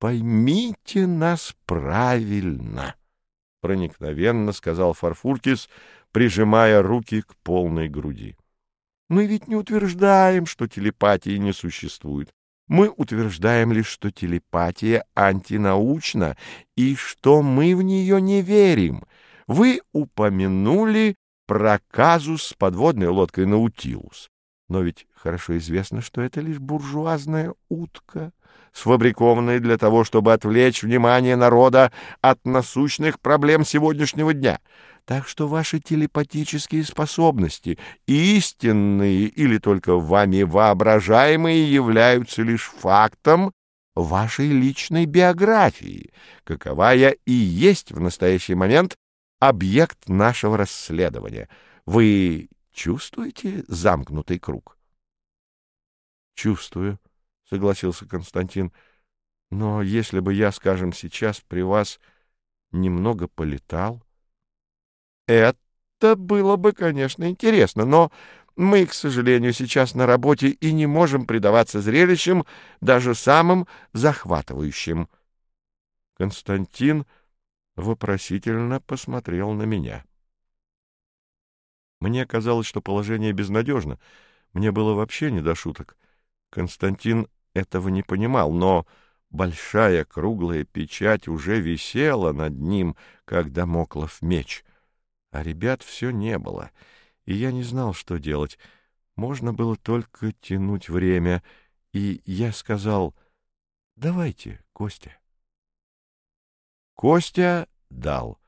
поймите нас правильно, — проникновенно сказал Фарфуркис, прижимая руки к полной груди. Мы ведь не утверждаем, что телепатии не существует. Мы утверждаем лишь, что телепатия антинаучна и что мы в нее не верим. Вы упомянули про казус с подводной лодкой «Наутилус». Но ведь хорошо известно, что это лишь буржуазная утка, сфабрикованная для того, чтобы отвлечь внимание народа от насущных проблем сегодняшнего дня. Так что ваши телепатические способности, истинные или только вами воображаемые, являются лишь фактом вашей личной биографии, каковая и есть в настоящий момент объект нашего расследования. Вы чувствуете замкнутый круг? — Чувствую, — согласился Константин. — Но если бы я, скажем, сейчас при вас немного полетал... — Это было бы, конечно, интересно, но мы, к сожалению, сейчас на работе и не можем предаваться зрелищам, даже самым захватывающим. Константин вопросительно посмотрел на меня. Мне казалось, что положение безнадежно. Мне было вообще не до шуток. Константин этого не понимал, но большая круглая печать уже висела над ним, как домоклов меч. А ребят все не было, и я не знал, что делать. Можно было только тянуть время, и я сказал «Давайте, Костя». Костя дал.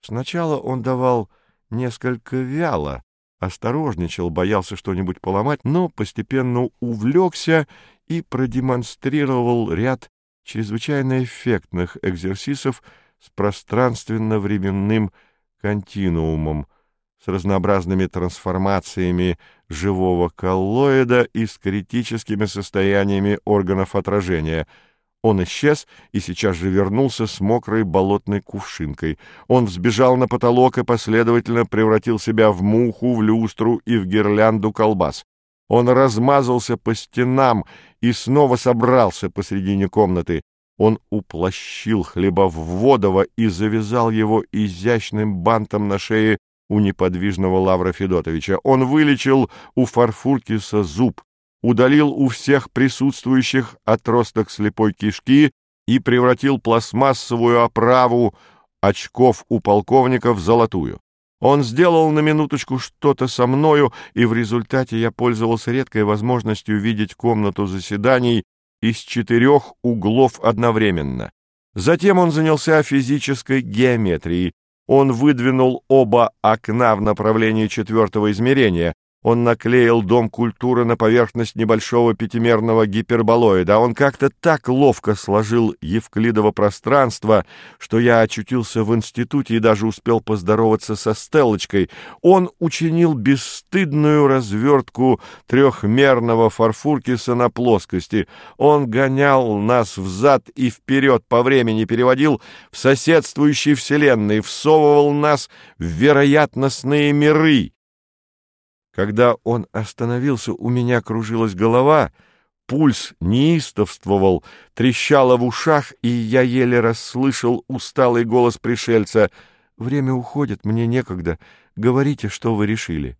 Сначала он давал несколько вяло, осторожничал, боялся что-нибудь поломать, но постепенно увлекся и продемонстрировал ряд чрезвычайно эффектных экзерсисов с пространственно-временным континуумом, с разнообразными трансформациями живого коллоида и с критическими состояниями органов отражения — он исчез и сейчас же вернулся с мокрой болотной кувшинкой. Он взбежал на потолок и последовательно превратил себя в муху, в люстру и в гирлянду колбас. Он размазался по стенам и снова собрался посредине комнаты. Он уплощил Хлебовводова и завязал его изящным бантом на шее у неподвижного Лавра Федотовича. Он вылечил у Фарфуркиса зуб, удалил у всех присутствующих отросток слепой кишки и превратил пластмассовую оправу очков у полковника в золотую. Он сделал на минуточку что-то со мною, и в результате я пользовался редкой возможностью видеть комнату заседаний из четырех углов одновременно. Затем он занялся физической геометрией. Он выдвинул оба окна в направлении четвертого измерения, он наклеил дом культуры на поверхность небольшого пятимерного гиперболоида. Он как-то так ловко сложил Евклидово пространство, что я очутился в институте и даже успел поздороваться со Стеллочкой. Он учинил бесстыдную развертку трехмерного фарфуркиса на плоскости. Он гонял нас взад и вперед по времени, переводил в соседствующие вселенные, всовывал нас в вероятностные миры. Когда он остановился, у меня кружилась голова, пульс неистовствовал, трещало в ушах, и я еле расслышал усталый голос пришельца. «Время уходит, мне некогда. Говорите, что вы решили».